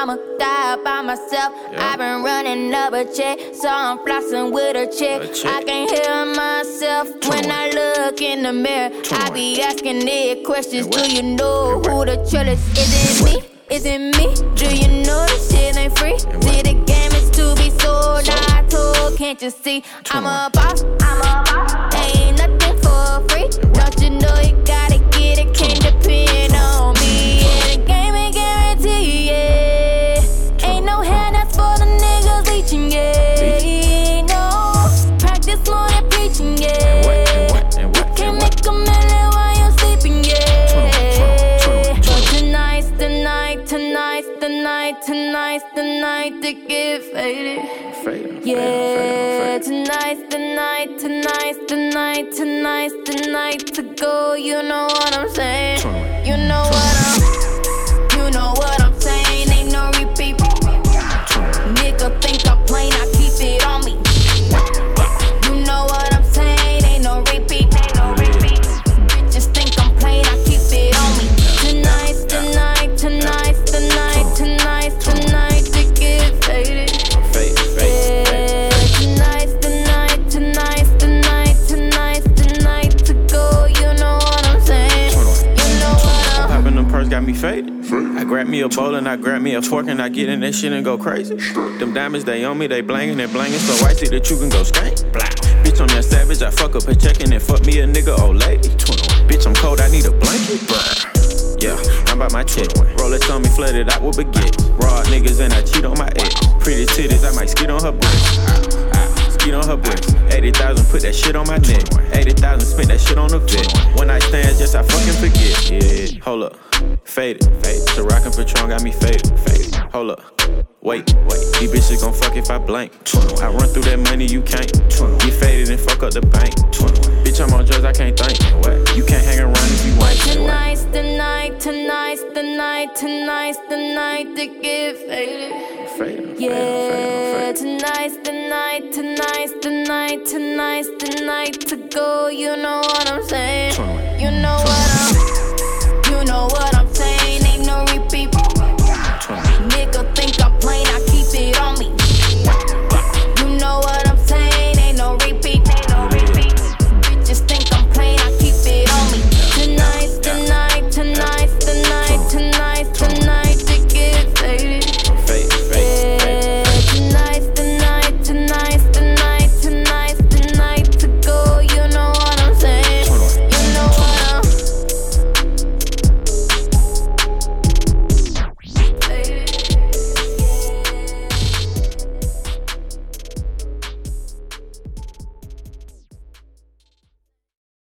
I'ma die by myself. Yeah. I've been running up a check, so I'm flossing with a chick. I can't hear myself when I look in the mirror. I be asking the questions. Do you know who the trillest is? Is it me? Is it me? Do you know this shit ain't free? See the game is to be sold. I told, can't you see? I'm a. I'm a boss. Tonight's the night to get faded. Yeah, tonight's the night, tonight's the night, tonight's the night to go. You know what I'm saying? I'm Popping them perks got me faded. I grab me a bowl and I grab me a fork and I get in that shit and go crazy. Them diamonds, they on me, they blangin' and blangin' so icy that you can go skank. Bitch, I'm that savage, I fuck up a checkin' and fuck me a nigga, old lady. Bitch, I'm cold, I need a blanket. Yeah, I'm by my check. Roll it on me, flooded out with baguette. Raw niggas and I cheat on my ex. Pretty titties, I might skid on her breast. Skeet on her breast. 80,000, put that shit on my neck. 80,000, spent that shit on the vet. One night stands, just I fucking forget. Yeah, hold up. Faded, faded. So rockin' Patron got me faded, faded. Hold up. Wait, wait. These bitches gon' fuck if I blank. I run through that money, you can't. Get faded and fuck up the bank. Bitch, I'm on drugs, I can't think. You can't hang around if you ain't. Tonight's the night, tonight's the night, tonight's the night to get faded. Faded, Yeah, tonight's the night, tonight's the night, tonight's the night to go. You know what I'm saying?